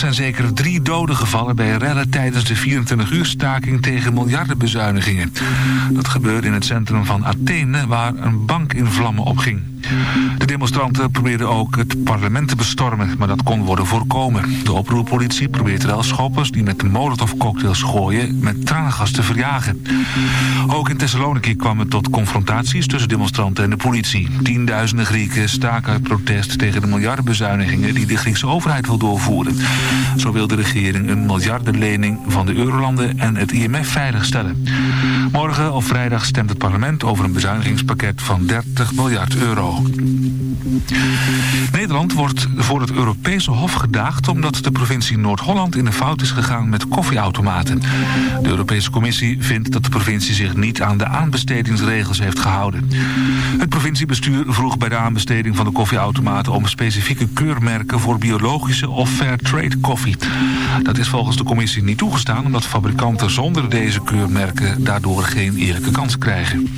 zijn zeker drie doden gevallen bij rellen tijdens de 24 uur staking tegen miljardenbezuinigingen. Dat gebeurde in het centrum van Athene waar een bank in vlammen opging. De demonstranten probeerden ook het parlement te bestormen, maar dat kon worden voorkomen. De oproerpolitie probeert wel schoppers die met molotovcocktails gooien met traangas te verjagen. Ook in Thessaloniki kwam het tot confrontaties tussen demonstranten en de politie. Tienduizenden Grieken staken protest tegen de miljardenbezuinigingen die de Griekse overheid wil doorvoeren. Zo wil de regering een miljardenlening van de eurolanden en het IMF veiligstellen. Morgen of vrijdag stemt het parlement over een bezuinigingspakket van 30 miljard euro. Nederland wordt voor het Europese Hof gedaagd... omdat de provincie Noord-Holland in de fout is gegaan met koffieautomaten. De Europese Commissie vindt dat de provincie zich niet aan de aanbestedingsregels heeft gehouden. Het provinciebestuur vroeg bij de aanbesteding van de koffieautomaten... om specifieke keurmerken voor biologische of fair trade koffie. Dat is volgens de commissie niet toegestaan... omdat fabrikanten zonder deze keurmerken daardoor geen eerlijke kans krijgen.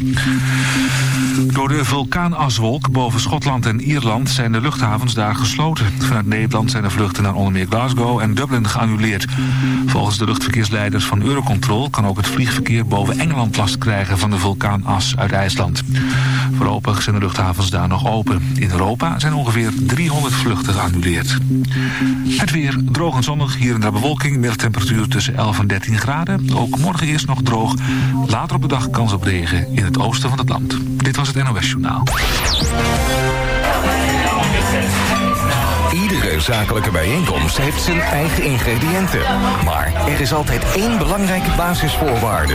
Door de vulkaanaswolk boven Schotland en Ierland zijn de luchthavens daar gesloten. Vanuit Nederland zijn de vluchten naar onder meer Glasgow en Dublin geannuleerd. Volgens de luchtverkeersleiders van Eurocontrol kan ook het vliegverkeer boven Engeland last krijgen van de vulkaanas uit IJsland. Voorlopig zijn de luchthavens daar nog open. In Europa zijn ongeveer 300 vluchten geannuleerd. Het weer droog en zonnig, hier en daar bewolking, middagtemperatuur tussen 11 en 13 graden. Ook morgen eerst nog droog, later op de dag kans op regen in het oosten van het land. Dit was het NOS Journaal. Iedere zakelijke bijeenkomst heeft zijn eigen ingrediënten. Maar er is altijd één belangrijke basisvoorwaarde.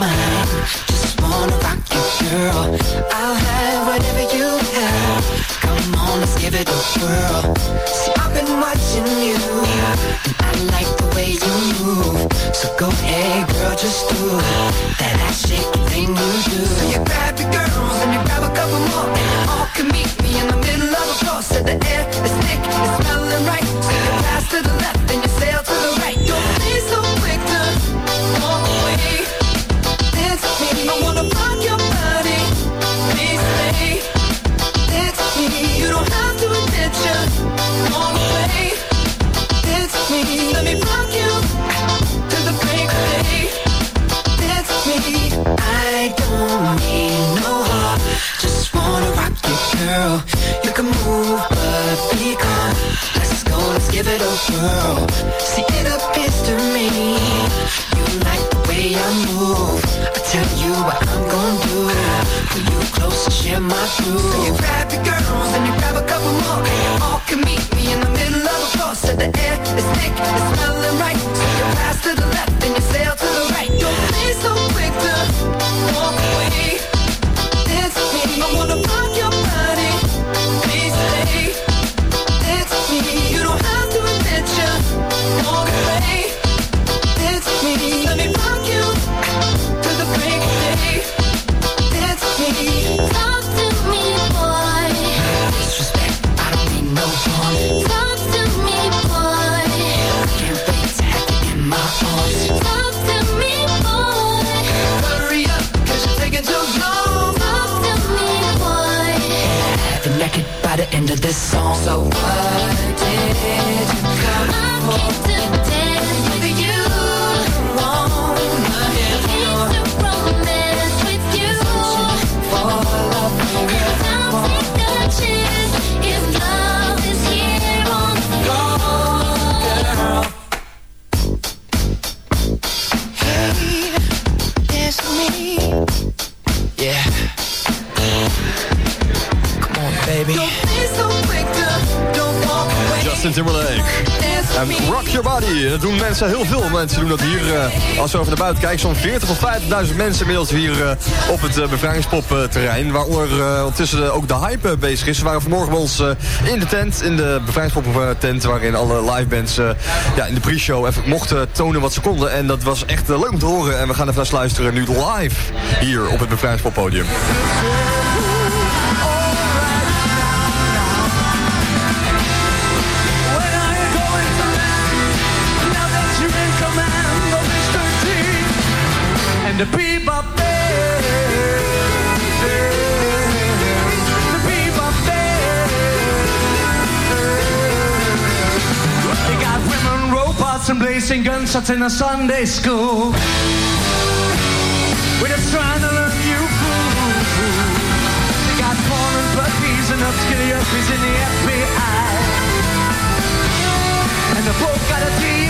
Mind. Just wanna rock you, girl. I'll have whatever you have. Come on, let's give it a whirl. Tell you what I'm gonna do. Pull you close and share my groove. So you grab your girls and you grab a couple more. All can meet me in the middle of a floor. So the air is thick, it's smelling right. So you pass to the left and you sail to the right. Don't be so quick to walk away. Dance with me, I wanna rock end of this song. So what Body, dat doen mensen heel veel. Mensen doen dat hier, eh, als we over naar buiten kijken, zo'n 40 tot 50.000 mensen inmiddels hier eh, op het uh, bevrijdingspop-terrein. Waaronder eh, ondertussen ook de hype eh, bezig is. We waren vanmorgen bij ons eh, in de tent, in de bevrijdingspop-tent, waarin alle livebands eh, ja, in de pre-show even mochten tonen wat ze konden. En dat was echt eh, leuk om te horen. En we gaan even naar luisteren nu live hier op het bevrijdingspop-podium. When and blazing gunshots in a Sunday school. We're just trying to learn you fool. They got foreign puppies and obscure yuppies in the FBI. And the both got a DUI.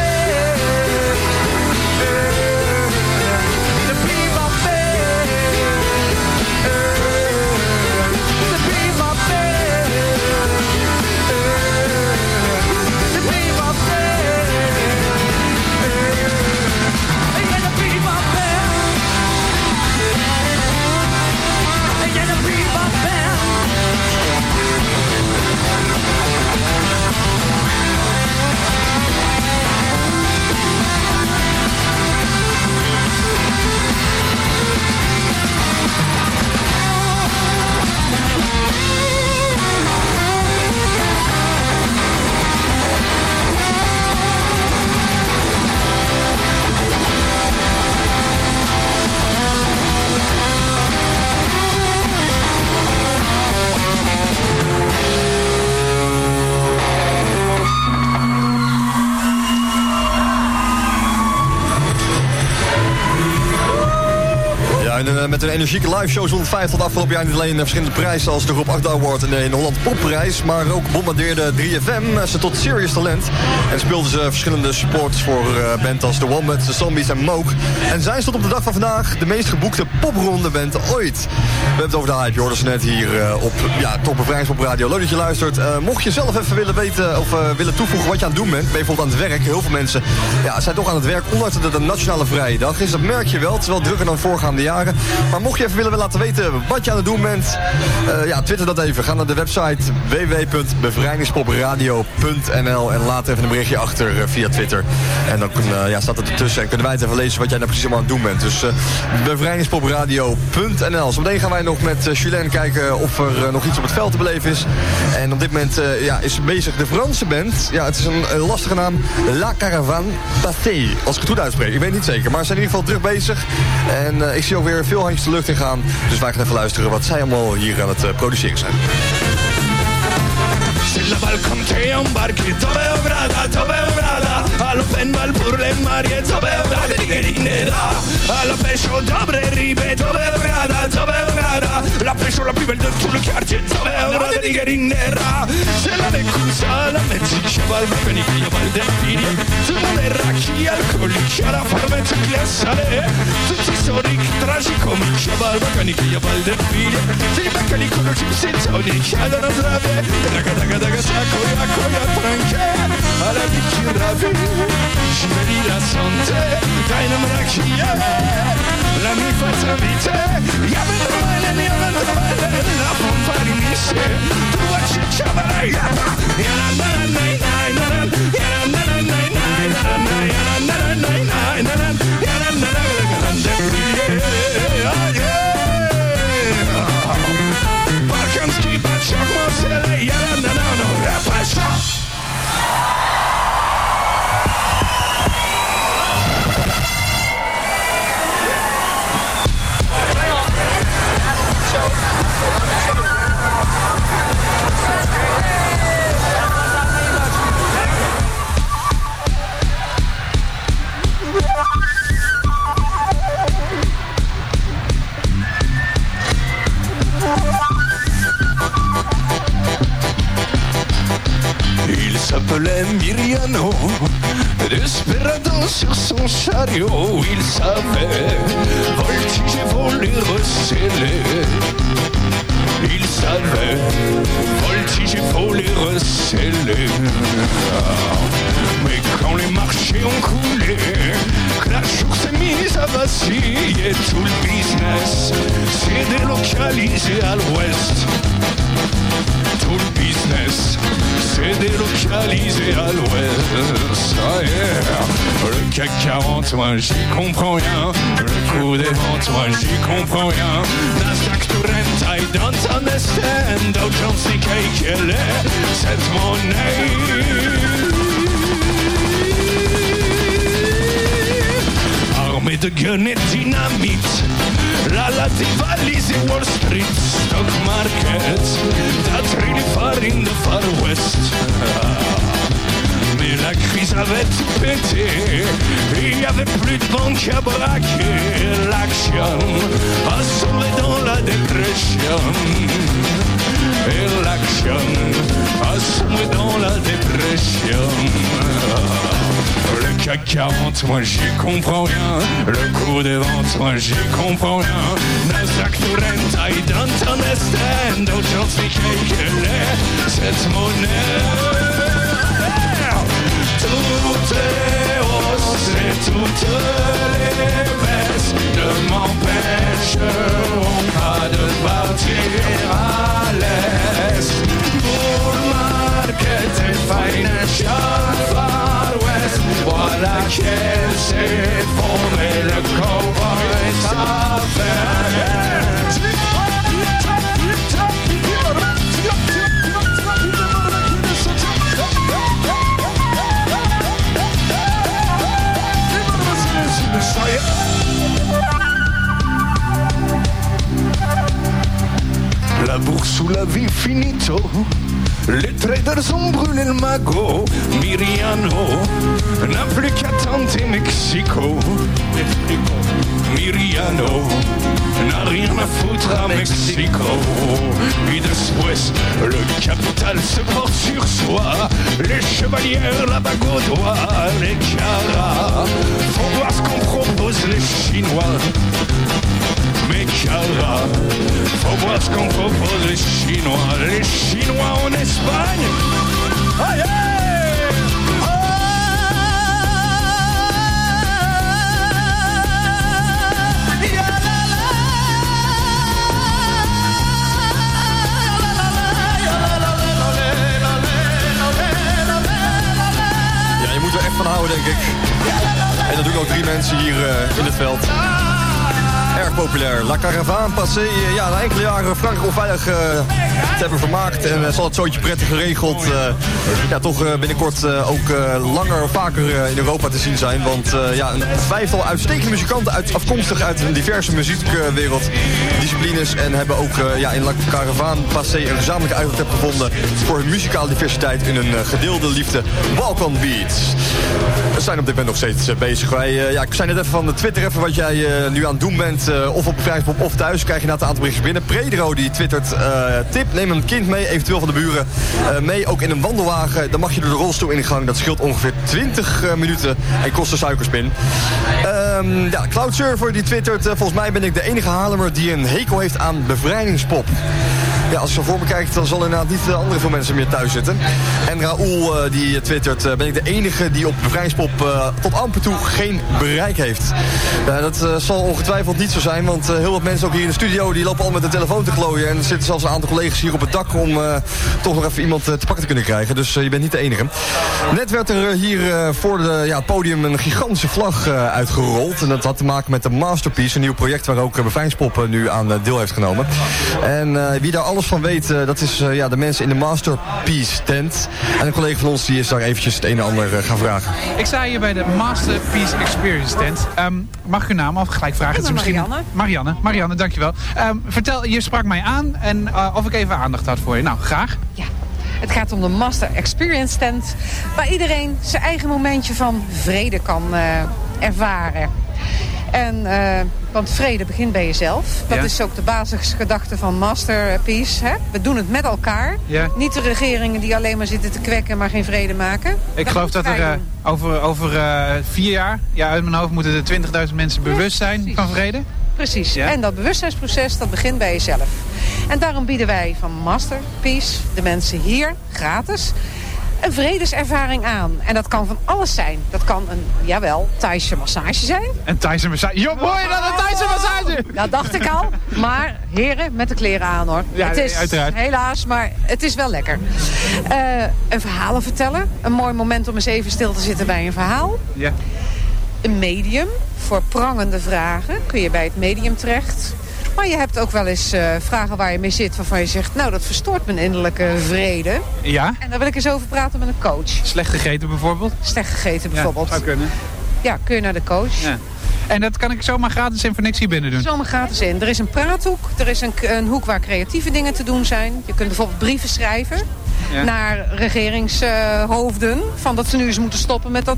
een energieke live show zond 5 tot afgelopen jaar niet alleen eh, verschillende prijzen als de Rob Agda Award en de in Holland Popprijs, maar ook bombardeerde 3FM eh, ze tot Serious Talent. En speelden ze verschillende supports voor eh band als The Wombats, The Zombies en Moog. En zij stond op de dag van vandaag de meest geboekte popronde band ooit. We hebben het over de hype, ze net hier eh, op ja, Bevrijdingspop Radio. Leuk dat je luistert. Eh, mocht je zelf even willen weten of eh, willen toevoegen wat je aan het doen bent, ben je bijvoorbeeld aan het werk. Heel veel mensen ja, zijn toch aan het werk, ondanks dat het een nationale vrije dag is. Dat merk je wel, het wel drukker dan voorgaande jaren. Maar mocht je even willen laten weten wat je aan het doen bent, eh, ja, twitter dat even. Ga naar de website www.bevrijdingspopradio.nl en laat even een berichtje achter eh, via Twitter. En dan eh, ja, staat het ertussen en kunnen wij het even lezen wat jij nou precies allemaal aan het doen bent. Dus bevrijdingspopradio.nl. Zometeen gaan wij nog met Julien kijken of er nog iets op het veld te beleven is. En op dit moment ja, is bezig de Franse band. Ja, het is een, lastige naam. La Caravane Pathé. Als ik het goed uitspreek. Ik weet niet zeker. Maar ze zijn in ieder geval druk bezig. En ik zie ook weer veel handjes de lucht in gaan. Dus wij gaan even luisteren wat zij allemaal hier aan het uh, produceren zijn. Alopem, Malburlem, Marije, co bełra, nie da. Alla pescio, dobre ribe, co bełra, da, co bełra, da. La pescio, la pivel, del culo, chiarce, co bełra, nera Se la neccusa, la mezziccia, val, veni, io, val, delfini Se non è racchi, alcolici, alla farmacia, classale Tutti sono i tragicomici, val, veni, io, val, delfini Se li becca, li conosci, senza ogni chiadono trave Raga, raga, raga, sacco, racco, franche. La santé dai non me la mi faccia vite ja ben normale ja ben normale la fanfare inizia tu facci ciabalai ja na na na na na na ja na na na na na na ja na s'appelait Miriano, Desperado sur son chariot, il savait voltiger, voler, receller. Il savait voltiger, voler, receller. Mais quand les marchés ont coulé, que la jour s'est mise à vaciller, tout le business s'est délocalisé à l'ouest. Tout le business s'est délocalisé à l'ouest. Ah yeah. Le CAC 40, moi j'y comprends rien. Le coup des ventes, moi j'y comprends rien. Nasdaq to rent, I don't understand. Dow Jones, Nikkei, quelle est cette monnaie Armée de guns et dynamite. La la dévalisé Wall Street Stock Market farines de Far West. Mais la crise avait pété. Il y avait plus de banques à braquer L'action a sauvé dans la dépression. Et l'action a sauvé dans la dépression le CAC 40, moi j'y comprends rien. Le coup des ventes, moi j'y comprends rien. Nasdaq to rent, I don't understand. Aujourd'hui, quelle est cette monnaie les hausses et toutes les baisses ne m'empêcheront pas de partir à l'est. Bull market et financial la caisse est fondée, de corps va bien s'affaire. L'amour sous la vie finit, les traders ont brûlé le magot Miriano n'a plus qu'à tenter Mexico. Miriano n'a rien à foutre à Mexico. Et después, le capital se porte sur soi. Les chevalières, la bague au doigt, les caras Faut voir ce qu'on propose les Chinois Ik Faut voir ce qu'on propose les Chinois, les Chinois en Espagne. Aïe! Ja, je moet er echt van houden, denk ik. En dat doen ook drie mensen hier uh, in het veld. Populair. La Caravane passé. eh, ja, na enkele jaren Frankrijk onveilig eh, te hebben vermaakt. En zal het zootje prettig geregeld. eh, ja, toch eh, binnenkort eh, ook langer, vaker in Europa te zien zijn. Want ja, een vijftal uitstekende muzikanten uit, afkomstig uit een diverse muziekwereld. disciplines. En hebben ook ja, in La Caravane passé een gezamenlijke uitlaat gevonden. Voor hun muzikale diversiteit in een gedeelde liefde. Balkan Beats. We zijn op dit moment nog steeds bezig. Wij, ja, ik zei net even van de Twitter even wat jij nu aan het doen bent. of op Bevrijdingspop of thuis. Krijg je na het aantal berichtjes binnen. Predro die twittert eh, Neem een kind mee, eventueel van de buren. eh, mee ook in een wandelwagen. Dan mag je door de rolstoel in de gang. Dat scheelt ongeveer 20 eh, minuten. En kost een suikerspin. Ehm, ja, Cloud Server die twittert. eh, volgens mij ben ik de enige Haarlemmer die een hekel heeft aan bevrijdingspop. Ja, als je voor me kijkt, dan zal inderdaad niet andere veel mensen meer thuis zitten. En Raoul eh, die twittert, eh, ben ik de enige die op bevrijdingspop eh, tot amper toe geen bereik heeft. Dat zal ongetwijfeld niet zo zijn, want heel wat mensen ook hier in de studio, die lopen al met de telefoon te klooien. En er zitten zelfs een aantal collega's hier op het dak om toch nog even iemand te pakken te kunnen krijgen. Dus je bent niet de enige. Net werd er hier voor de, ja, het podium een gigantische vlag uitgerold. En dat had te maken met de Masterpiece, een nieuw project waar ook uh, nu aan deel heeft genomen. En wie daar alles van weet, eh, dat is eh, ja, de mensen in de Masterpiece tent. En een collega van ons die is daar eventjes het een en ander eh, gaan vragen. Ik sta hier bij de Masterpiece Experience tent. Ehm, mag ik uw naam al gelijk vragen? Ik ben Het is Marianne. Marianne, Marianne, dankjewel. Ehm, vertel, je sprak mij aan en of ik even aandacht had voor je. Nou, graag. Ja, het gaat om de Master Experience Tent. Waar iedereen zijn eigen momentje van vrede kan eh, ervaren. En, eh, want vrede begint bij jezelf. Dat Ja. is ook de basisgedachte van Masterpiece. Hè? We doen het met elkaar. Ja. Niet de regeringen die alleen maar zitten te kwekken, maar geen vrede maken. Ik geloof dat er eh, over, over eh, vier jaar, ja, uit mijn hoofd, moeten er 20.000 mensen bewust zijn precies. van vrede. Precies. Ja? En dat bewustzijnsproces, dat begint bij jezelf. En daarom bieden wij van Masterpiece, de mensen hier, gratis, een vredeservaring aan. En dat kan van alles zijn. Dat kan een, jawel, Thaise massage zijn. En Thaise massage. Jo, je dat? Een Thaise massage! Dat dacht ik al. Maar heren, met de kleren aan hoor. Ja, het is uiteraard. helaas, maar het is wel lekker. Eh, een verhalen vertellen. Een mooi moment om eens even stil te zitten bij een verhaal. Ja. Een medium voor prangende vragen. Kun je bij het medium terecht. Maar je hebt ook wel eens eh, vragen waar je mee zit... waarvan je zegt, nou, dat verstoort mijn innerlijke vrede. Ja? En daar wil ik eens over praten met een coach. Slecht gegeten bijvoorbeeld? Slecht gegeten bijvoorbeeld. Ja, zou kunnen. Ja, kun je naar de coach. Ja. En dat kan ik zomaar gratis en voor niks hier binnen doen? Zomaar gratis in. Er is een praathoek. Er is een, een hoek waar creatieve dingen te doen zijn. Je kunt bijvoorbeeld brieven schrijven Ja. naar regeringshoofden. van dat ze nu eens moeten stoppen met dat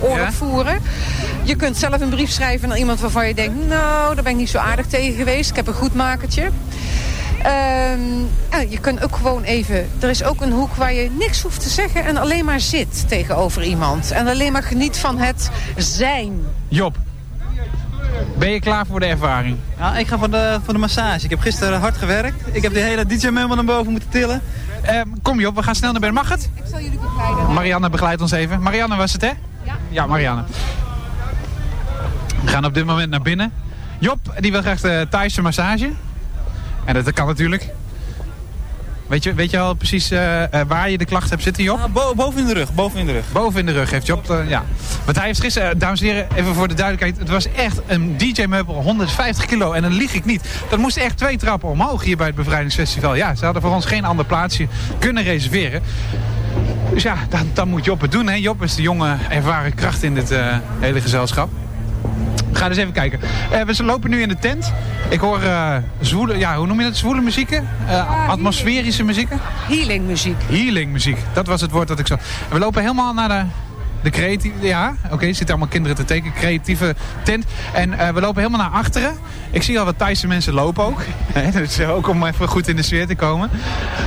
oorlog Ja. voeren. Je kunt zelf een brief schrijven naar iemand waarvan je denkt... nou, daar ben ik niet zo aardig tegen geweest. Ik heb een goed makertje. Ehm, ja, je kunt ook gewoon even... Er is ook een hoek waar je niks hoeft te zeggen... en alleen maar zit tegenover iemand. En alleen maar geniet van het zijn. Job, ben je klaar voor de ervaring? Ja, ik ga voor de, voor de massage. Ik heb gisteren hard gewerkt. Ik heb de hele DJ-meubel naar boven moeten tillen. Ehm, kom Job, we gaan snel naar binnen. Mag het? Ik zal jullie begeleiden. Marianne begeleidt ons even. Marianne was het, hè? Ja. Marianne. We gaan op dit moment naar binnen. Job, die wil graag de Thaise massage. En dat kan natuurlijk. Weet je, weet je al precies eh, eh, waar je de klacht hebt zitten, Job? Ah, bo- boven in de rug, boven in de rug. Boven in de rug heeft Job, eh, ja. Want hij heeft gisteren, dames en heren, even voor de duidelijkheid. Het was echt een DJ-meubel, 150 kilo. En dan lieg ik niet. Dat moest echt twee trappen omhoog hier bij het Bevrijdingsfestival. Ja, ze hadden voor ons geen ander plaatsje kunnen reserveren. Dus ja, dan, dan moet Job het doen. Hè? Job is de jonge, ervaren kracht in dit eh, hele gezelschap. We gaan eens even kijken. Eh, we lopen nu in de tent. Ik hoor eh, zwoele, ja, hoe noem je dat? Zwoele muzieken? Eh, atmosferische muzieken? Healing muziek. Healing muziek. Dat was het woord dat ik. En we lopen helemaal naar de, de creatieve. Ja, oké, er zitten allemaal kinderen te tekenen. Creatieve tent. En eh, we lopen helemaal naar achteren. Ik zie al wat Thaise mensen lopen ook. Dus eh, ook om even goed in de sfeer te komen.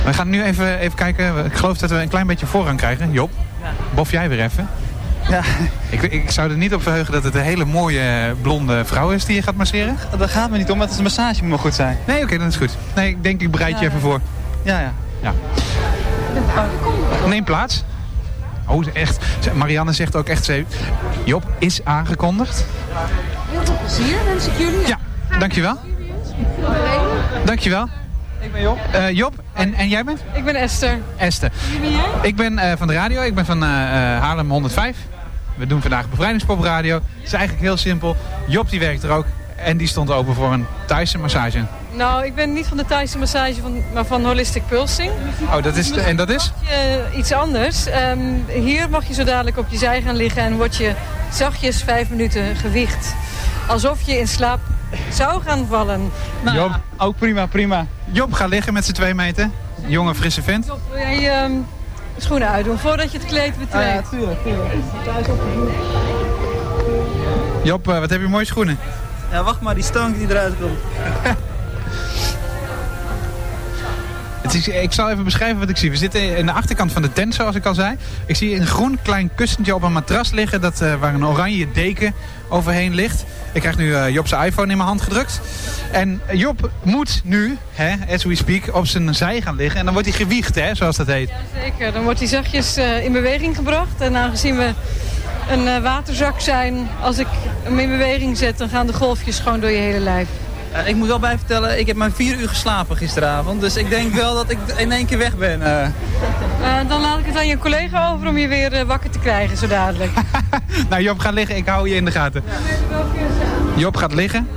We gaan nu even, even kijken. Ik geloof dat we een klein beetje voorrang krijgen. Job, bof jij weer even. Ja, Ik, ik zou er niet op verheugen dat het een hele mooie blonde vrouw is die je gaat masseren. daar gaat me niet om, maar het is een massage moet maar goed zijn. Nee, oké, dat is goed. Nee, ik denk ik bereid je even voor. Ja, ja. Ja. Neem plaats. Oh, echt. Marianne zegt ook echt... ze- Job is aangekondigd. Heel veel plezier wens ik jullie. Ja, dankjewel. Dankjewel. Ik ben Job. Eh Job, en, en jij bent? Ik ben Esther. Esther. Ik ben eh, van de radio, ik ben van eh, eh, Haarlem 105. we doen vandaag bevrijdingspopradio. Het is eigenlijk heel simpel. Job die werkt er ook en die stond open voor een Thaise massage. Nou, ik ben niet van de Thaise massage, van, maar van Holistic Pulsing. Oh, dat is, en dat is? Eh, iets anders. Ehm, hier mag je zo dadelijk op je zij gaan liggen en word je zachtjes vijf minuten gewicht. Alsof je in slaap zou gaan vallen. Nou, Job. ook prima, prima. Job gaat liggen met z'n twee meter. Jonge, frisse vent. Job, wil jij ehm, schoenen uitdoen voordat je het kleed betreedt? Ah, ja, tuurlijk, tuurlijk. Thuis Job, eh, wat heb je mooie schoenen. Ja, wacht maar, die stank die eruit komt. Ik zal even beschrijven wat ik zie. We zitten in de achterkant van de tent, zoals ik al zei. Ik zie een groen klein kussentje op een matras liggen... Dat, eh, waar een oranje deken overheen ligt. Ik krijg nu uh, Job zijn iPhone in mijn hand gedrukt. En Job moet nu, hè, as we speak, op zijn zij gaan liggen. En dan wordt hij gewiegd, hè, zoals dat heet. Zeker, dan wordt hij zachtjes eh, in beweging gebracht. En aangezien we een eh, waterzak zijn, als ik hem in beweging zet... dan gaan de golfjes gewoon door je hele lijf. Eh, ik moet wel bij vertellen, ik heb maar vier uur geslapen gisteravond. Dus ik denk wel dat ik in één keer weg ben. eh. Eh, dan laat ik het aan je collega over om je weer wakker te krijgen zo dadelijk. Nou, Job gaat liggen. Ik hou je in de gaten. Job gaat liggen.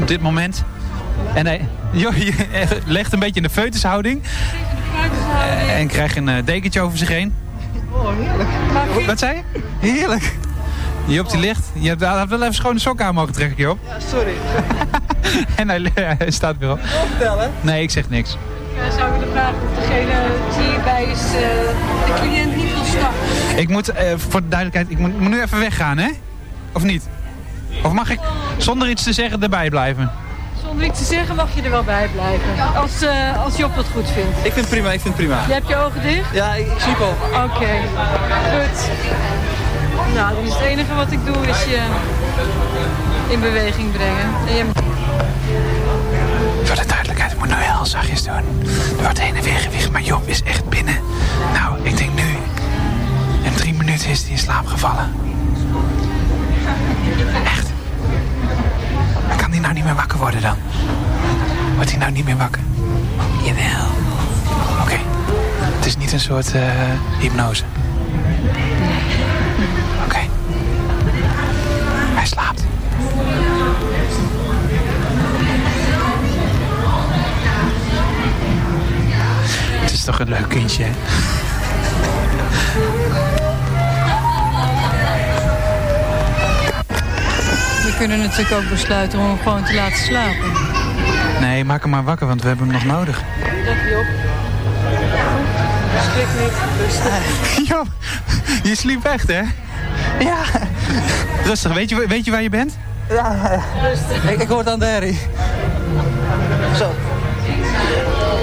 Op dit moment. En hij Job, je legt een beetje in de feutushouding. En krijgt een dekentje over zich heen. Wat zei je? Heerlijk. Job die ligt. Je hebt- had wel even schone sokken aan mogen trekken, Job. Ja, sorry. En hij, hij staat weer op. Vertellen. Nee, ik zeg niks. Ik zou willen vragen of degene die hierbij is, eh, de cliënt niet wil starten. Ik moet, eh, voor de duidelijkheid, ik moet, ik moet nu even weggaan, hè? Of niet? Of mag ik zonder iets te zeggen erbij blijven? Zonder iets te zeggen mag je er wel bij blijven. Als, eh, als Job dat goed vindt. Ik vind het prima, ik vind het prima. Je hebt je ogen dicht? Ja, ik, sliep al. Oké, goed. Nou, het enige wat ik doe is je in beweging brengen. Voor de duidelijkheid, ik moet nu heel zachtjes doen. Er wordt heen en weer gewicht, maar Job is echt binnen. Nou, ik denk nu, in drie minuten is hij in slaap gevallen. Echt. Kan hij nou niet meer wakker worden dan? Wordt hij nou niet meer wakker? Jawel. Oké. Het is niet een soort eh, hypnose. Slaapt. Het is toch een leuk kindje, hè? We kunnen natuurlijk ook besluiten om hem gewoon te laten slapen. Nee, maak hem maar wakker, want we hebben hem nog nodig. Dank je op. Schrik niet, rustig. Job, je sliep echt, hè? Ja. Rustig, weet je, weet je waar je bent? Ja, ik, ik hoor het aan de herrie. Zo.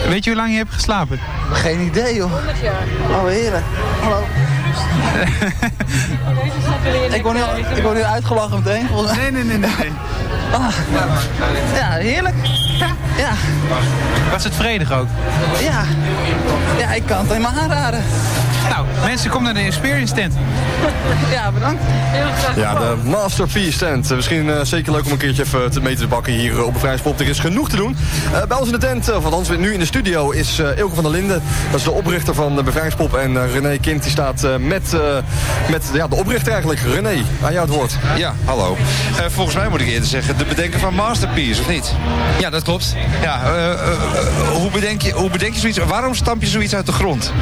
Weet je hoe lang je hebt geslapen? Geen idee, joh. 100 jaar. Oh, heerlijk. Hallo. Ik word nu, ik word nu uitgelachen meteen. Nee, nee, nee, nee. Ah. Ja, heerlijk. Ja, Was het vredig ook? ja. Ja, ik kan het helemaal aanraden. Nou, mensen, kom naar de Experience tent. Ja, bedankt. Heel graag. Ja, de Masterpiece tent. Eh, Misschien eh, zeker leuk om een keertje even te mee te bakken hier eh, op Bevrijdingspop. Er is genoeg te doen. Eh, bij ons in de tent, of althans nu in de studio, is eh Ilke van der Linden. Dat is de oprichter van de Bevrijdingspop. En eh, René Kind die staat eh, met, eh, met ja, de oprichter eigenlijk. René, aan jou het woord. Ja, hallo. Eh, volgens mij moet ik eerder zeggen de bedenker van Masterpiece, of niet? Ja, dat klopt. Ja, eh, eh, eh, hoe, bedenk je, hoe bedenk je zoiets? Waarom stamp je zoiets uit de grond?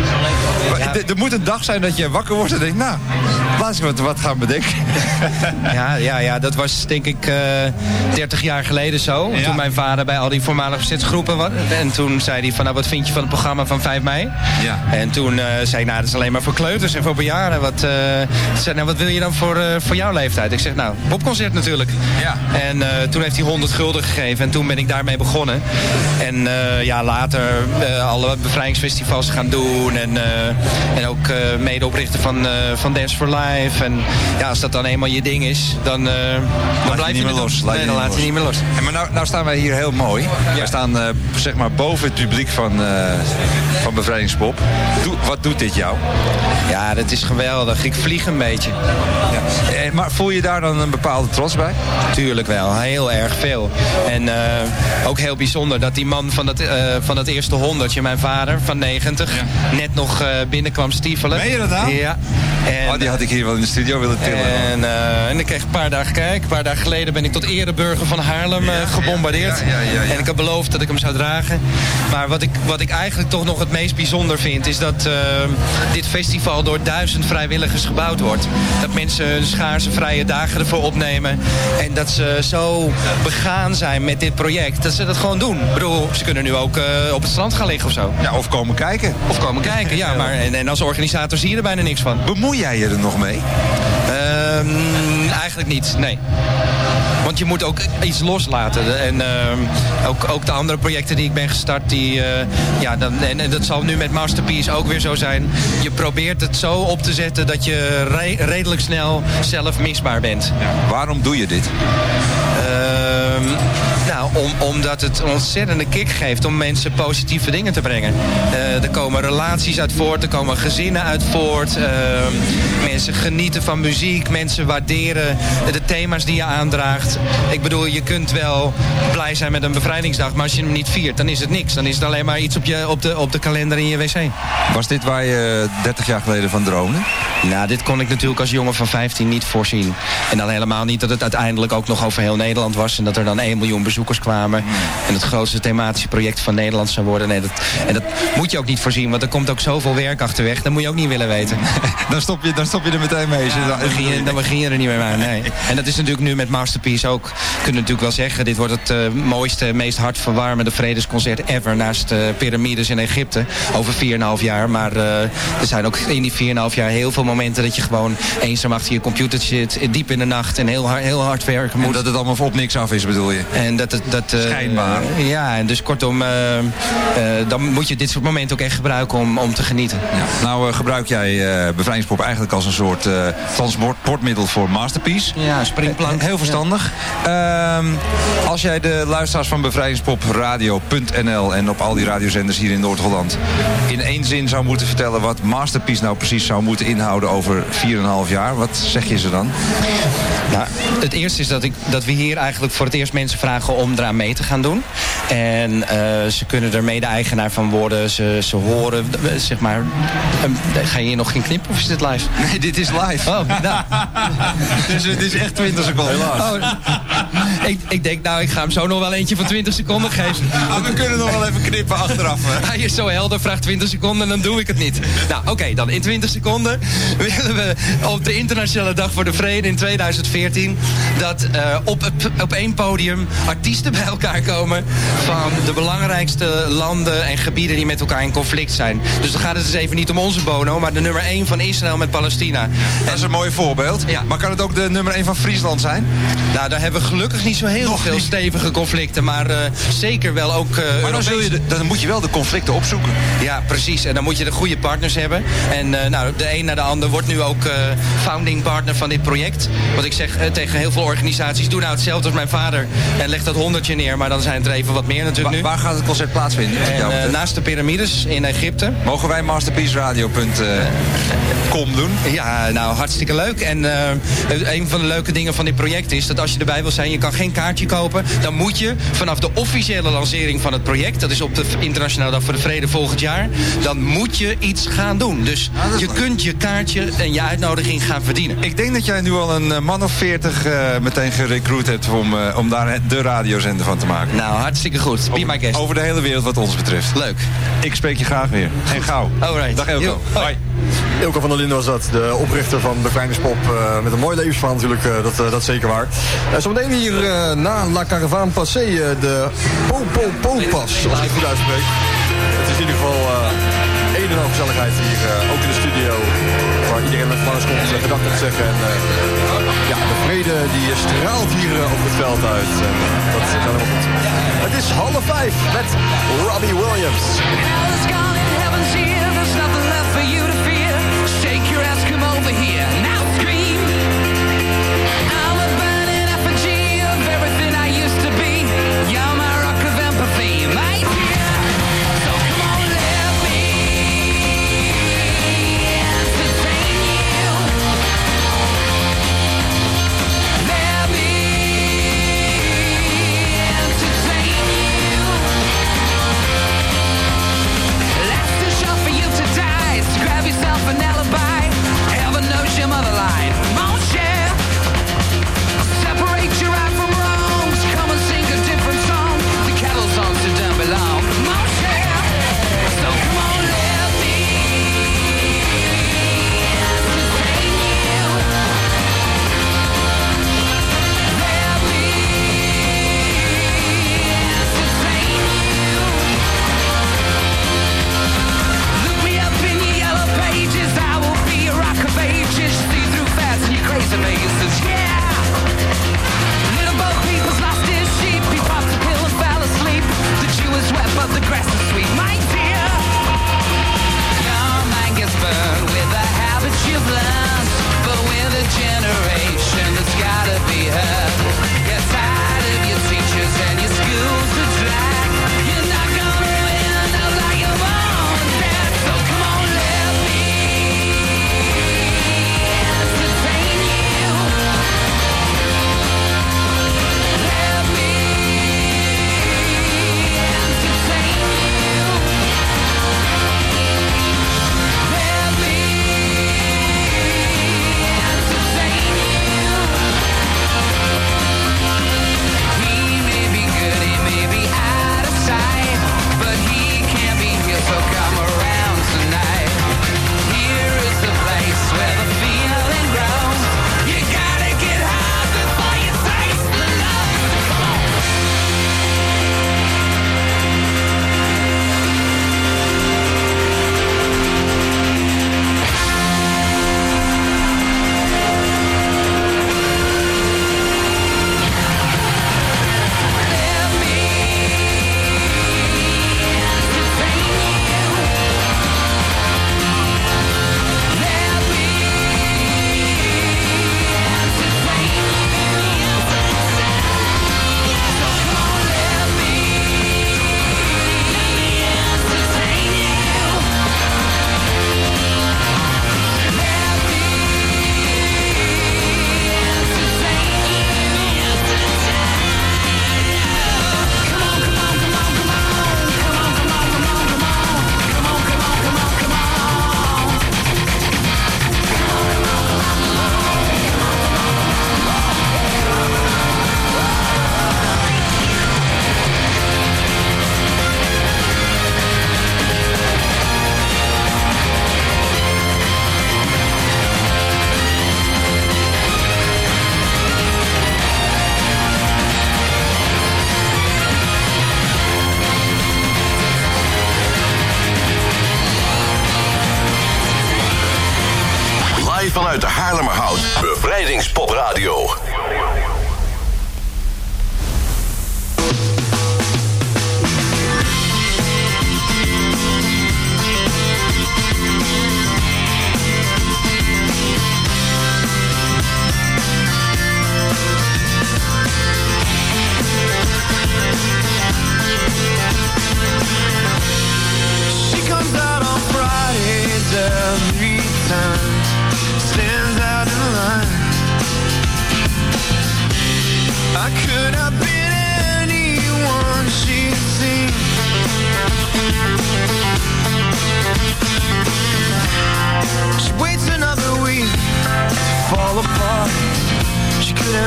Moet een dag zijn dat je wakker wordt en denkt, nou, eens wat, wat gaan bedenken. Ja, ja, ja, dat was denk ik eh 30 jaar geleden zo. Toen mijn vader bij al die voormalige verzetsgroepen was. En toen zei hij van, nou, wat vind je van het programma van 5 mei? Ja. En toen eh, zei ik, nou, dat is alleen maar voor kleuters en voor bejaarden. Wat, eh, zei, nou, wat wil je dan voor, eh, voor jouw leeftijd? Ik zeg, nou, popconcert natuurlijk. Ja. En eh, toen heeft hij 100 gulden gegeven en toen ben ik daarmee begonnen. En eh, ja, later eh, alle bevrijdingsfestivals gaan doen. En, eh, en ook eh medeoprichter van, eh, van Dance for Life. En ja, als dat dan eenmaal je ding is, dan, eh, dan blijf niet je meer het los. Nee, dan niet laat je niet meer los. En maar nou, nou staan wij hier heel mooi. Wij staan eh, zeg maar boven het publiek van, eh, van Bevrijdingspop. Doe, wat doet dit jou? Ja, dat is geweldig. Ik vlieg een beetje. Ja. Eh, maar voel je daar dan een bepaalde trots bij? Tuurlijk wel, heel erg veel. En ook heel bijzonder dat die man van dat, van dat eerste honderdje, mijn vader van 90, net nog binnenkwam Meen je dat nou? Ja. En, oh, die had ik hier wel in de studio willen tillen. En, eh, en ik kreeg een paar dagen kijk. Een paar dagen geleden ben ik tot ereburger van Haarlem eh, gebombardeerd. ja, ja. En ik heb beloofd dat ik hem zou dragen. Maar wat ik, wat ik eigenlijk toch nog het meest bijzonder vind... is dat eh, dit festival door duizend vrijwilligers gebouwd wordt. Dat mensen hun schaarse vrije dagen ervoor opnemen. En dat ze zo begaan zijn met dit project. Dat ze dat gewoon doen. Ik bedoel, ze kunnen nu ook op het strand gaan liggen of zo. Ja, of komen kijken. Of komen kijken, ja. Maar, en, en als organisator zie je er bijna niks van. Bemoei jij je er nog mee? Ehm, eigenlijk niet, nee. Want je moet ook iets loslaten. En ehm, ook, ook de andere projecten die ik ben gestart, die, eh, ja, dan, en, en dat zal nu met Masterpiece ook weer zo zijn. Je probeert het zo op te zetten dat je re- redelijk snel zelf misbaar bent. Waarom doe je dit? Nou, om, omdat het een ontzettende kick geeft om mensen positieve dingen te brengen. Eh, er komen relaties uit voort, er komen gezinnen uit voort. Ehm, mensen genieten van muziek, mensen waarderen de thema's die je aandraagt. Ik bedoel, je kunt wel blij zijn met een bevrijdingsdag, maar als je hem niet viert, dan is het niks. Dan is het alleen maar iets op, je, op, de, op de kalender in je wc. Was dit waar je 30 jaar geleden van droomde? Nou, dit kon ik natuurlijk als jongen van 15 niet voorzien. En dan helemaal niet dat het uiteindelijk ook nog over heel Nederland was. En dat er dan 1 miljoen bezoekers kwamen. En het grootste thematische project van Nederland zou worden. Nee, dat, en dat moet je ook niet voorzien, want er komt ook zoveel werk achterweg. Dat moet je ook niet willen weten. dan, stop je, dan stop je er meteen mee. dan, begin je, dan begin je er niet meer mee. Nee. En dat is natuurlijk nu met Masterpiece ook. Kunnen we natuurlijk wel zeggen. Dit wordt het eh, mooiste, meest hartverwarmende vredesconcert ever. Naast de piramides in Egypte. Over 4,5 jaar. Maar eh, er zijn ook in die 4,5 jaar heel veel momenten dat je gewoon eenzaam achter je computer zit. Diep in de nacht en heel hard, heel hard werken moet. En dat het allemaal op niks af is, bedoel je? En dat het... Dat, eh, Schijnbaar. ja, en dus kortom, eh, eh, dan moet je dit soort momenten ook echt gebruiken om, om te genieten. Nou, eh, gebruik jij bevrijdingspop eigenlijk als een soort transportmiddel voor Masterpiece. Ja, springplank. Heel verstandig. Ehm, als jij de luisteraars van bevrijdingspopradio.nl en op al die radiozenders hier in Noord-Holland in één zin zou moeten vertellen wat Masterpiece nou precies zou moeten inhouden over 4,5 jaar, wat zeg je ze dan? Nou, het eerste is dat, ik, dat we hier eigenlijk voor het eerst mensen vragen om eraan mee te gaan doen. En eh, ze kunnen er mede-eigenaar van worden. Ze, ze horen, zeg maar... ga je hier nog geen knippen of is dit live? Nee, dit is live. Oh, nou. dus het is echt 20 seconden. Helaas. Oh, ik, ik denk, nou, ik ga hem zo nog wel eentje van 20 seconden geven. Ah, we kunnen nog wel even knippen achteraf. hè. Hij is zo helder, vraagt 20 seconden en dan doe ik het niet. Nou, oké, dan in 20 seconden willen we op de Internationale Dag voor de Vrede in 2014... dat eh, op, op één podium artiesten bij elkaar komen... van de belangrijkste landen en gebieden die met elkaar in conflict zijn. Dus dan gaat het dus even niet om onze bono, maar de nummer 1 van Israël met Palestina. Dat is een mooi voorbeeld. Ja. Maar kan het ook de nummer 1 van Friesland zijn? Nou, daar hebben we gelukkig niet zo heel Nog veel niet. stevige conflicten, maar eh, zeker wel ook... eh, Maar dan, zul je de- dan moet je wel de conflicten opzoeken. Ja, precies. En dan moet je de goede partners hebben. En eh, nou, de een naar de ander wordt nu ook founding partner van dit project. Want ik zeg tegen heel veel organisaties... doe nou hetzelfde als mijn vader en leg dat honderdje neer. Maar dan zijn het er even wat meer natuurlijk Wa- nu. waar gaat het concert plaatsvinden? En, eh, naast de piramides in Egypte. Mogen wij masterpieceradio.com doen? Ja, nou, hartstikke leuk. En eh, een van de leuke dingen van dit project is dat als je erbij wil zijn, je kan geen kaartje kopen. Dan moet je vanaf de officiële lancering van het project, dat is op de Internationale Dag voor de Vrede volgend jaar, dan moet je iets gaan doen. Dus je kunt je kaartje en je uitnodiging gaan verdienen. Ik denk dat jij nu al een eh, man of 40 eh, meteen gerecruit hebt om, eh, om daar de radiozender van te maken. Nou, hartstikke goed. Be my guest. Over de hele wereld wat ons betreft. Leuk. Ik spreek je graag weer. En gauw. Alright. Dag Elko. Hoi. Ilko van der Linden was dat, de oprichter van Bevrijdingspop. eh met een mooi levensverhaal natuurlijk, eh, dat, eh, dat zeker waar. Uh, zometeen hier eh, na La Caravane Passé, eh, de Po Po Po Pas, als ik het goed uitspreek. Het is in ieder geval eh een en al gezelligheid hier, eh, ook in de studio. Waar iedereen met langs komt uh, gedag te zeggen. En eh, ja, de vrede die straalt hier eh, op het veld uit. En eh, dat is helemaal goed. Het is half vijf met Robbie Williams.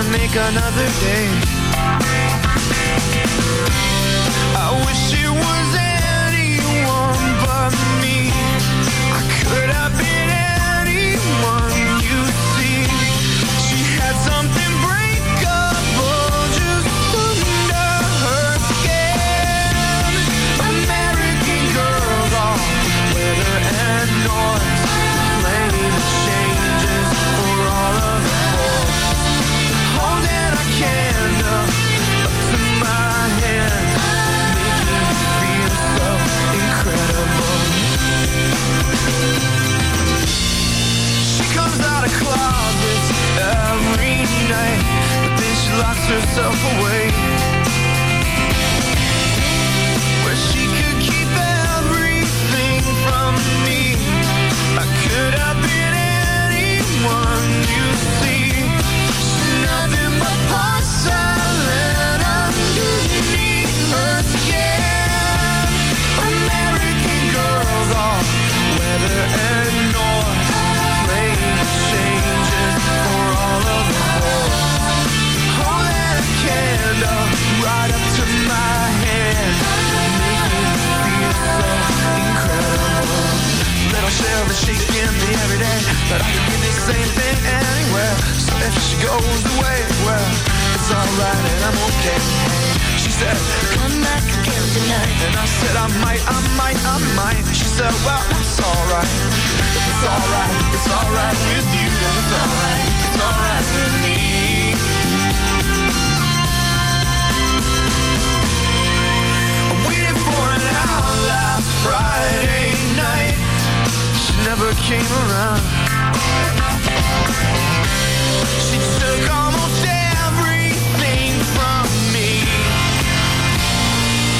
Couldn't make another day. I wish it was anyone but me. I could have been herself away. Little Shelby, she give me every day, but I can give the same thing anywhere. So if she goes away, well, it's alright and I'm okay. She said, come back again tonight. And I said, I might, I might, I might. She said, well, it's alright. It's alright, it's alright with you, then it's alright. It's alright with me. I waited for an hour last Friday night. Never came around. She took almost everything from me.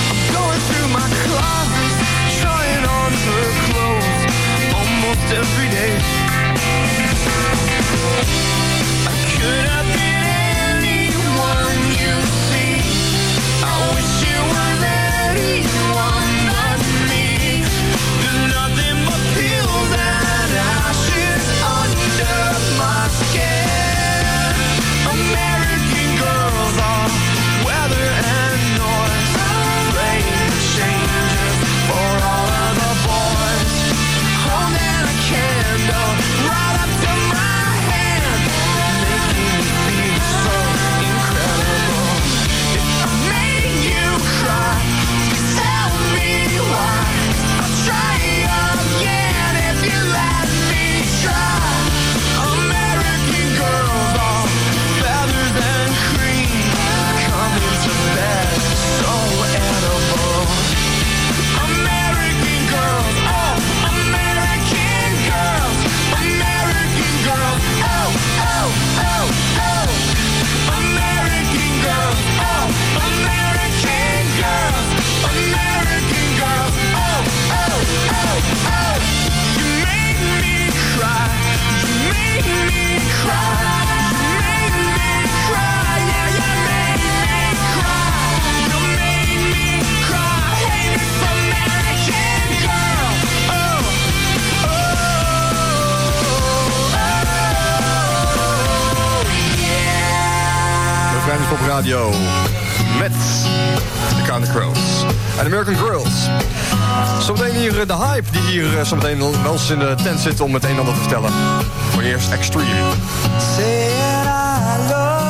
I'm going through my closet, trying on her clothes almost every day. I could have been anyone you Radio. Met de Counter Crows. En American Girls. Zometeen hier eh, de hype die hier eh, zometeen wel eens in de tent zit om het een en ander te vertellen. Maar eerst Extreme. Saying I love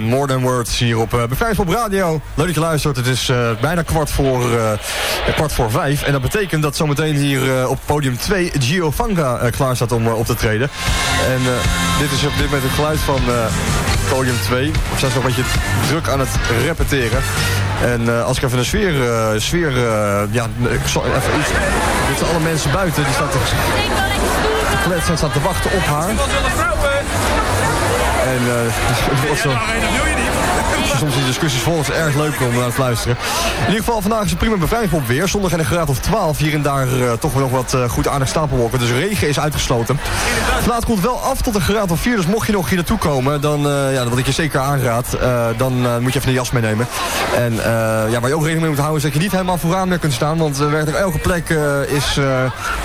en More Than Words hier op uh, Bevrijdingspop Radio. Leuk dat je luistert. Het is eh, bijna kwart voor, eh, kwart voor vijf. En dat betekent dat zometeen hier eh, op podium 2 Gio Fanga eh, klaar staat om eh, op te treden. En eh, dit is op dit moment het geluid van eh, podium 2. We zijn nog een beetje druk aan het repeteren. En eh, als ik even een sfeer... eh, sfeer eh, ja, ik zal even iets... Dit zijn alle mensen buiten. Die staan te kletsen en staan te wachten op haar. En eh, het zo... Soms die discussies volgens erg leuk om naar te luisteren. In ieder geval, vandaag is een prima bevrijdingspop weer. Zondag en een graad of 12. Hier en daar eh, toch nog wat eh, goed aardig stapelwolken. Dus regen is uitgesloten. Vandaag komt wel af tot een graad of 4. Dus mocht je nog hier naartoe komen, dan, eh, ja, wat ik je zeker aanraad, dan moet je even een jas meenemen. En ja, waar je ook rekening mee moet houden, is dat je niet helemaal vooraan meer kunt staan. Want uh, werkelijk elke plek is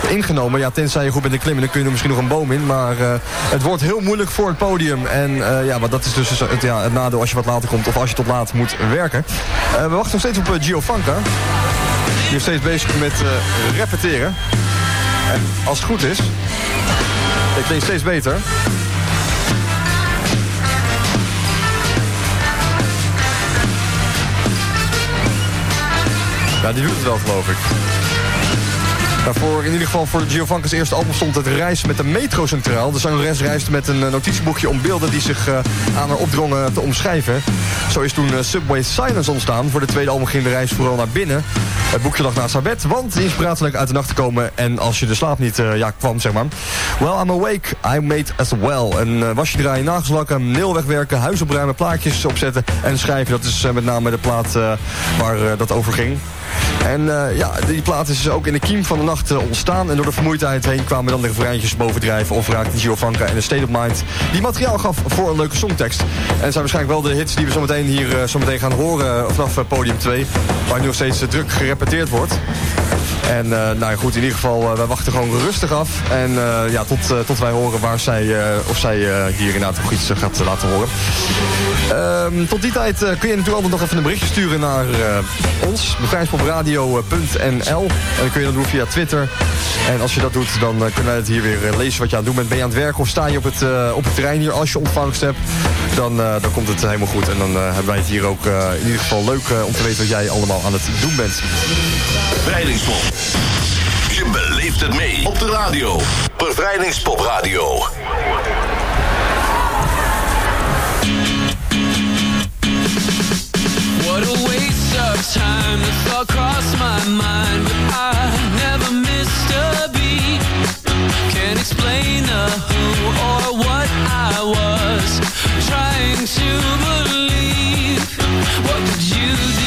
ingenomen. Ja, tenzij je goed bent in klimmen, dan kun je er misschien nog een boom in. Maar het wordt heel moeilijk voor het podium. En ja, maar dat is dus ja, het nadeel als je wat later komt of als je tot laat moet werken. Eh, we wachten nog steeds op uh, Gio Fanka. Die is steeds bezig met eh, repeteren. En als het goed is, ik klinkt steeds beter. Ja, die doet het wel, geloof ik. Daarvoor, in ieder geval voor Giovanka's eerste album stond het Reizen met de metro centraal. De zangeres reisde met een eh, notitieboekje om beelden die zich eh, aan haar opdrongen te omschrijven. Zo is toen eh, Subway Silence ontstaan. Voor de tweede album ging de reis vooral naar binnen. Het boekje lag naast haar bed, want de inspiratie leek uit de nacht te komen. En als je de slaap niet ja, kwam, zeg maar. Well, I'm awake, I made as well. Uh, wasje draaien, nagels lakken, mail wegwerken, huis opruimen, plaatjes opzetten en schrijven. Dat is met name de plaat waar dat over ging. En eh, ja, die plaat is dus ook in de kiem van de nacht eh, ontstaan. En door de vermoeidheid heen kwamen dan de refreintjes bovendrijven. Of raakte Giovanka en de State of Mind die materiaal gaf voor een leuke songtekst. En zijn waarschijnlijk wel de hits die we zometeen hier eh, zometeen gaan horen vanaf podium 2. Waar nu nog steeds druk gerepeteerd wordt. En eh, nou goed, in ieder geval, eh, wij wachten gewoon rustig af. En eh, ja, tot, tot wij horen waar zij, of zij hier inderdaad nog iets gaat laten horen. Ehm, tot die tijd kun je natuurlijk altijd nog even een berichtje sturen naar ons, bevrijdingspopradio.nl. En dan kun je dat doen via Twitter. En als je dat doet, dan kunnen wij het hier weer lezen wat je aan het doen bent. Ben je aan het werken of sta je op het, op het terrein hier? Als je ontvangst hebt, dan, dan komt het helemaal goed. En dan hebben wij het hier ook in ieder geval leuk om te weten wat jij allemaal aan het doen bent. Bevrijdingspop. Je beleeft het mee op de radio. Bevrijdingspop Radio. What a waste of time. The thought crossed my mind, but I never missed a beat. Can't explain the who or what I was trying to believe. What would you do?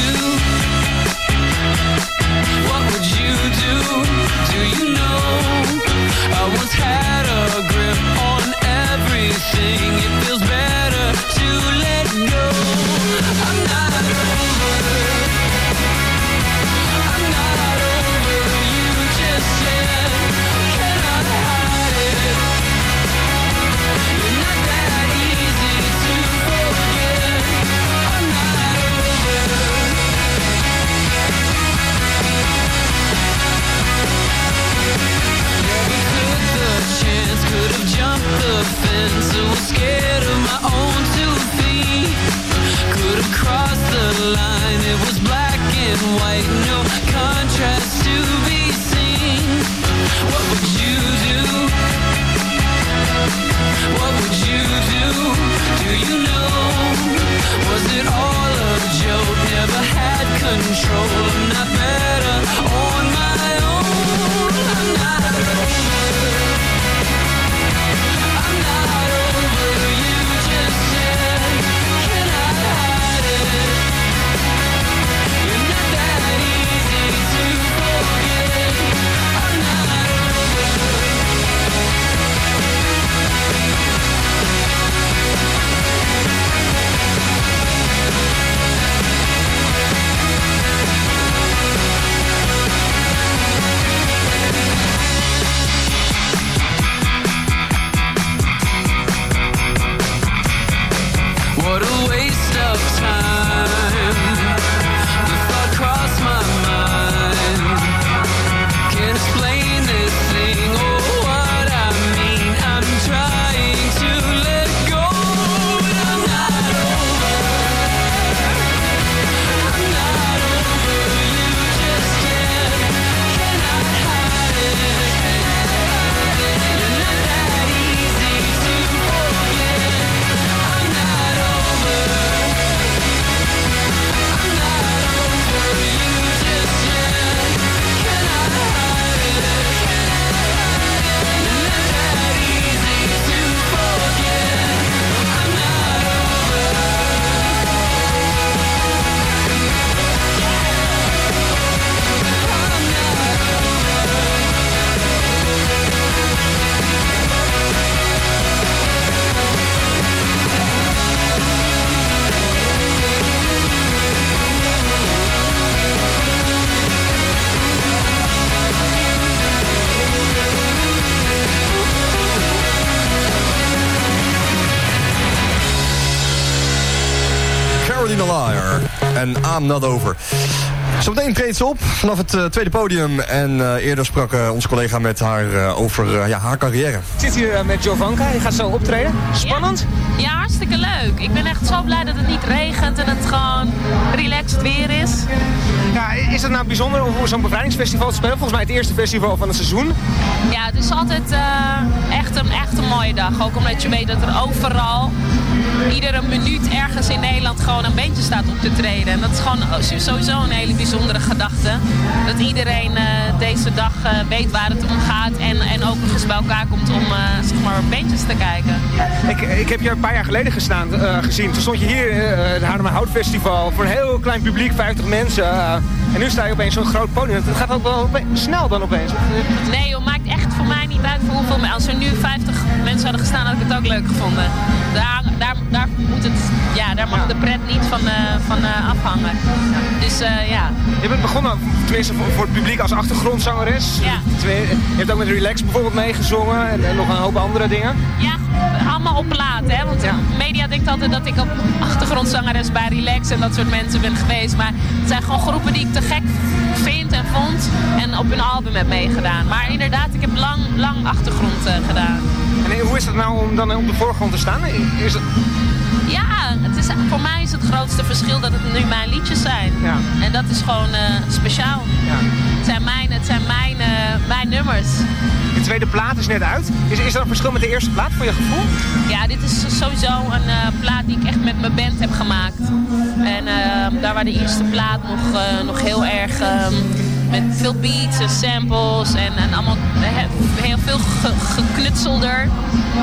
I'm Not Over. Zometeen treedt ze op vanaf het eh, tweede podium. En eh, eerder sprak eh, onze collega met haar over ja, haar carrière. Ik zit hier met Jovanka, je gaat zo optreden. Spannend? Ja, hartstikke leuk. Ik ben echt zo blij dat het niet regent en het gewoon relaxed weer is. Ja, is het nou bijzonder om voor zo'n bevrijdingsfestival te spelen? Volgens mij het eerste festival van het seizoen. Ja, het is altijd eh, echt, een, echt een mooie dag. Ook omdat je weet dat er overal, iedere minuut ergens in Nederland gewoon een bandje staat op te treden. En dat is gewoon sowieso een hele bijzondere gedachte. Dat iedereen eh, deze dag eh, weet waar het om gaat en, en ook nog eens bij elkaar komt om eh, zeg maar bandjes te kijken. Ik, ik heb je een paar jaar geleden gestaan, gezien. Toen stond je hier, het Haarlemmer Hout Festival, voor een heel klein publiek, 50 mensen. en nu sta je opeens zo'n groot podium. Het gaat ook wel snel dan opeens. Nee joh, maakt echt voor mij niet uit voor hoeveel. Als er nu 50 mensen hadden gestaan, had ik het ook leuk gevonden. Daar, daar, daar moet het, ja, daar mag de pret niet van, eh, van eh, afhangen. Dus eh, ja. Je bent begonnen, tenminste voor, voor het publiek, als achtergrondzangeres. Ja. Twee- je hebt ook met Relax bijvoorbeeld meegezongen en, en nog een hoop andere dingen. Ja, allemaal op plaat, hè. Want media denkt altijd dat ik op achtergrondzangeres bij Relax en dat soort mensen ben geweest. Maar het zijn gewoon groepen die ik te gek vind en vond en op hun album heb meegedaan. Maar inderdaad, ik heb lang, lang achtergrond gedaan. En hoe is het nou om dan op de voorgrond te staan? Is het... Ja, het is, voor mij is het grootste verschil dat het nu mijn liedjes zijn. Ja. En dat is gewoon eh, speciaal. Het zijn mijn, het zijn mijn, eh, mijn nummers. De tweede plaat is net uit. Is, is er een verschil met de eerste plaat voor je gevoel? Ja, dit is sowieso een eh, plaat die ik echt met mijn band heb gemaakt. En daar waar de eerste plaat nog, nog heel erg ehm, met veel beats en samples en, en allemaal he- heel veel ge- geknutselder,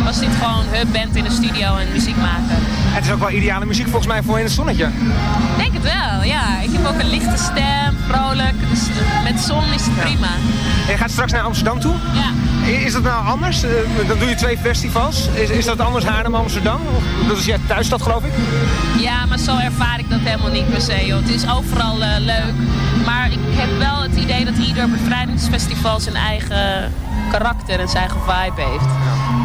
was dit gewoon hun band in de studio en muziek maken. Het is ook wel ideale muziek volgens mij voor in het zonnetje. Denk het wel, ja. Ik heb ook een lichte stem, vrolijk. Dus met zon is het prima. En je gaat straks naar Amsterdam toe. Ja. Is dat nou anders? Eh, Dan doe je twee festivals. Is, is dat anders Haarlem Amsterdam? Of, dat is je thuisstad geloof ik? Ja, maar zo ervaar ik dat helemaal niet per se. Joh. Het is overal eh, leuk. Maar ik heb wel het idee dat ieder bevrijdingsfestival zijn eigen karakter en zijn eigen vibe heeft.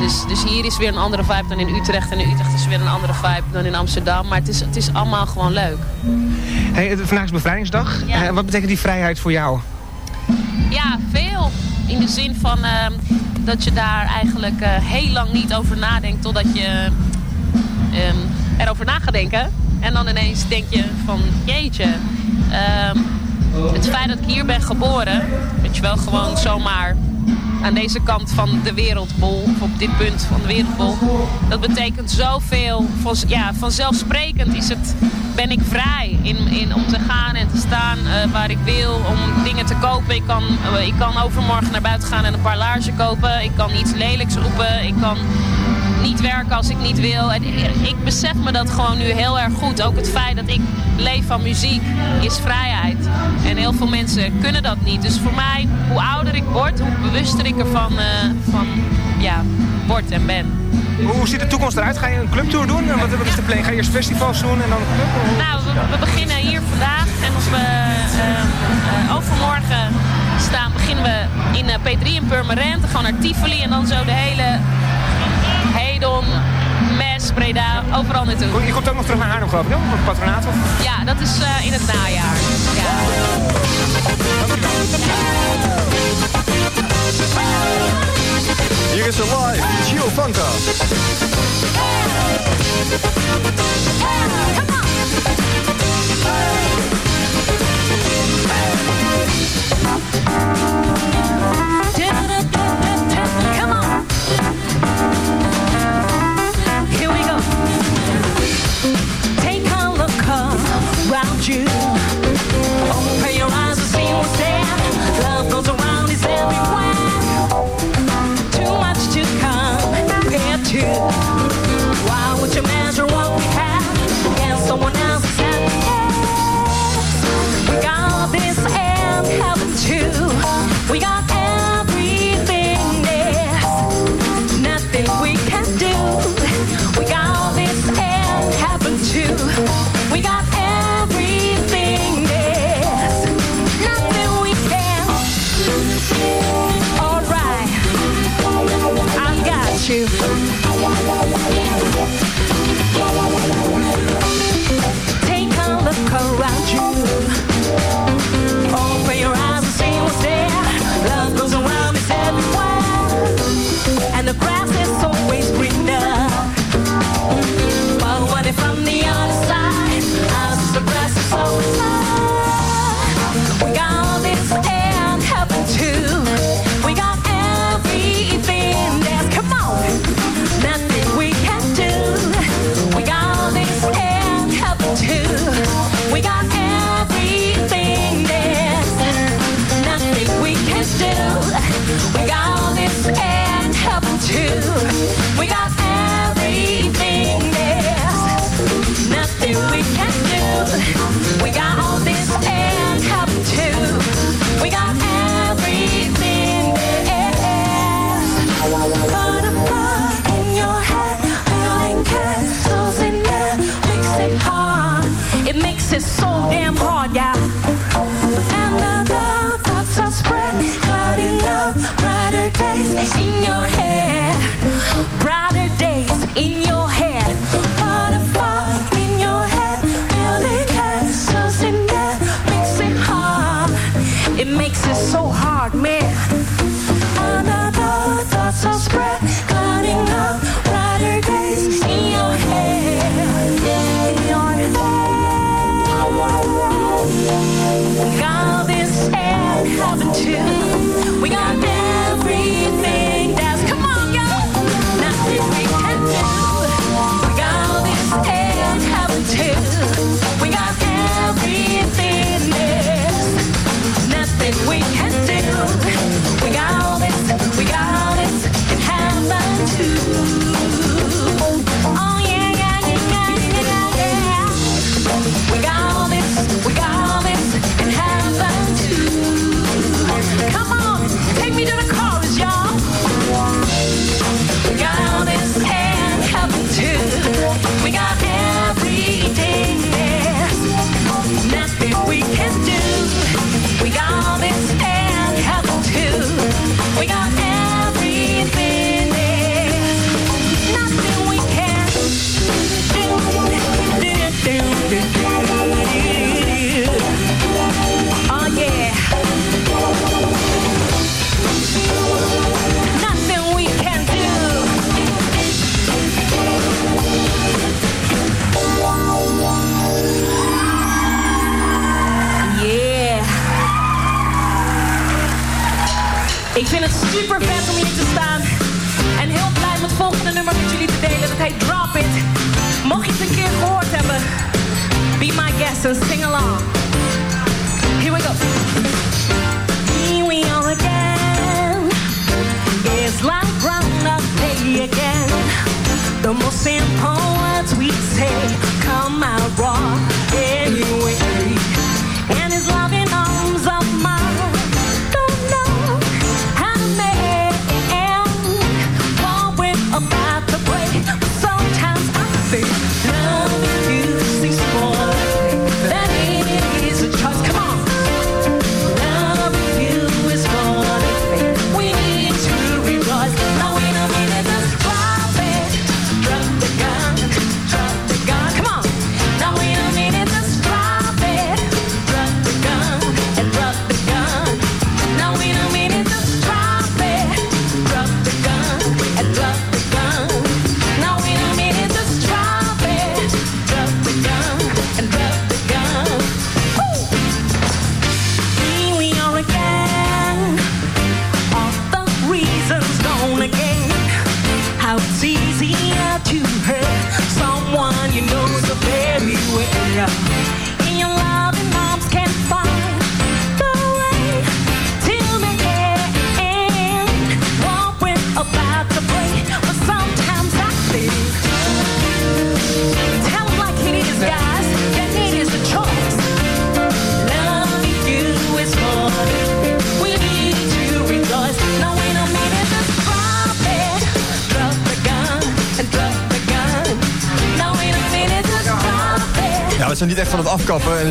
Dus, dus hier is weer een andere vibe dan in Utrecht. En in Utrecht is weer een andere vibe dan in Amsterdam. Maar het is, het is allemaal gewoon leuk. Hey, vandaag is bevrijdingsdag. Ja. Eh, wat betekent die vrijheid voor jou? Ja, veel. In de zin van ehm, dat je daar eigenlijk eh, heel lang niet over nadenkt totdat je ehm, erover na gaat denken. En dan ineens denk je van jeetje. ehm, het feit dat ik hier ben geboren, weet je wel, gewoon zomaar aan deze kant van de wereldbol, of op dit punt van de wereldbol. Dat betekent zoveel. Van, ja, vanzelfsprekend is het, ben ik vrij in, in, om te gaan en te staan eh, waar ik wil, om dingen te kopen. Ik kan, eh, ik kan overmorgen naar buiten gaan en een paar laarzen kopen. Ik kan iets lelijks roepen. Ik kan niet werken als ik niet wil. En ik- besef me dat gewoon nu heel erg goed. Ook het feit dat ik leef van muziek is vrijheid. En heel veel mensen kunnen dat niet. Dus voor mij, hoe ouder ik word, hoe bewuster ik ervan eh, van, ja, word en ben. Hoe ziet de toekomst eruit? Ga je een clubtour doen? En Wat, wat is de planning? Ga je eerst festivals doen en dan een club? Nou, we, we beginnen hier vandaag en op, eh, eh, eh, overmorgen staan, beginnen we in eh, P3 in Purmerend. Gewoon naar Tivoli en dan zo de hele Hedon, Mes, Breda, overal naartoe. Je komt ook nog terug naar Haarlem geloof ik, hè? Op het patronaat of? Ja, dat is eh, in het najaar. Hier is ze live, Gio Fanta.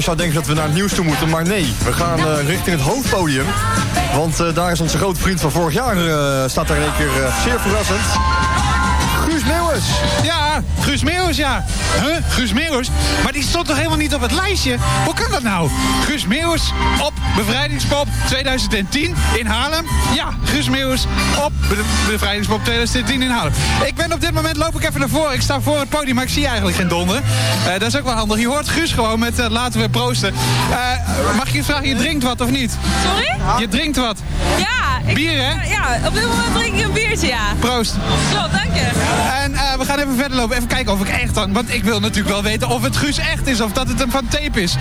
Je zou denken dat we naar het nieuws toe moeten. Maar nee, we gaan eh, richting het hoofdpodium. Want eh, daar is onze grote vriend van vorig jaar, eh, staat daar in één keer zeer verrassend. Guus Meeuwis. Ja, Guus Meeuwis, ja. Huh? Guus Meeuwis? Maar die stond toch helemaal niet op het lijstje? Hoe kan dat nou? Guus Meeuwis op Bevrijdingspop 2010 in Haarlem. Ja, Guus Meeuwis op Be- Bevrijdingspop 2010 in Haarlem. Ik ben op dit moment, loop ik even naar voren. Ik sta voor het podium, maar ik zie eigenlijk geen donder. Eh, dat is ook wel handig. Je hoort Guus gewoon met eh, laten we proosten. Eh, mag ik je vragen, je drinkt wat of niet? Sorry? Je drinkt wat. Ja. Ik, Bier, hè? Ja, op dit moment drink ik een biertje, ja. Proost. Klopt, dank je. En we gaan even verder lopen. Even kijken of ik echt dan... Want ik wil natuurlijk wel weten of het Guus echt is. Of dat het hem van tape is.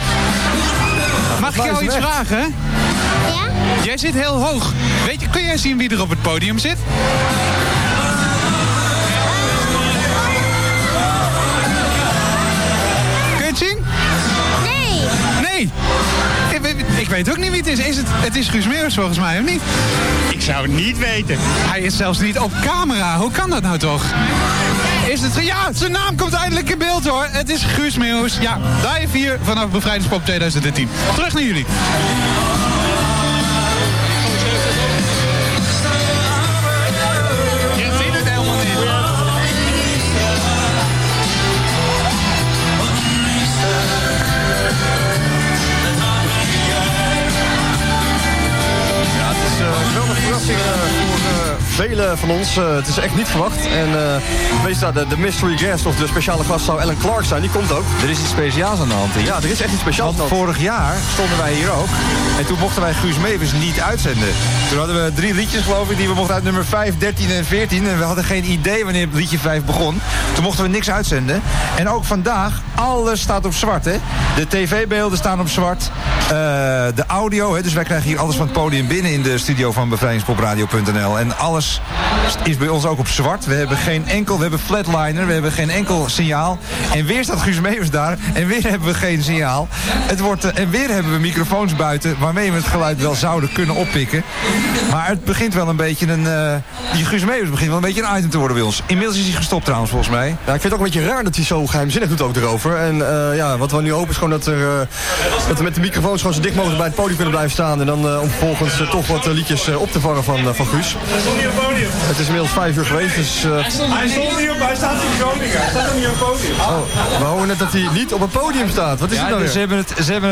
Ik jou iets vragen? Ja? Jij zit heel hoog. Weet je, kun jij zien wie er op het podium zit? Kun je het zien? Nee. Nee? Ik weet, ik weet ook niet wie het is. is het, het is Guus Meeuwis volgens mij, of niet? Ik zou het niet weten. Hij is zelfs niet op camera. Hoe kan dat nou toch? Is het... Ja, zijn naam komt eindelijk in beeld hoor. Het is Guus Meeuwis. Ja, live hier vanaf Bevrijdingspop 2010. Terug naar jullie. Velen van ons. Eh, het is echt niet verwacht. En uh, meestal de, de mystery guest of de speciale gast zou Ellen Clark zijn. Die komt ook. Er is iets speciaals aan de hand hier. Ja, er is echt iets speciaals Want vorig jaar stonden wij hier ook. En toen mochten wij Guus Mevers niet uitzenden. Toen hadden we drie liedjes geloof ik die we mochten uit nummer 5, 13 en 14. En we hadden geen idee wanneer liedje 5 begon. Toen mochten we niks uitzenden. En ook vandaag, alles staat op zwart hè. De tv-beelden staan op zwart. Uh, de audio, hè, dus wij krijgen hier alles van het podium binnen in de studio van bevrijdingspopradio.nl. En alles is bij ons ook op zwart. We hebben geen enkel, we hebben flatliner, we hebben geen enkel signaal. En weer staat Guus Meeuwers daar en weer hebben we geen signaal. Het wordt, uh, en weer hebben we microfoons buiten waarmee we het geluid wel zouden kunnen oppikken. Maar het begint wel een beetje een... Uh, die Guus Meeuwers begint wel een beetje een item te worden bij ons. Inmiddels is hij gestopt trouwens volgens mij. Ja, ik vind het ook een beetje raar dat hij zo geheimzinnig doet ook erover. En uh, ja, wat we nu hopen is gewoon dat, er, dat we met de microfoons gewoon zo dicht mogelijk bij het podium kunnen blijven staan. En dan om vervolgens toch wat liedjes op te vangen van, van Guus. Podium. Het is inmiddels vijf uur geweest, dus... Hij, stond, hij stond niet op, hij staat in Groningen. Hij staat niet op het podium. Oh, we horen net dat hij niet op het podium staat. Wat is ja, het nou dus weer? Ze hebben het, ze hebben het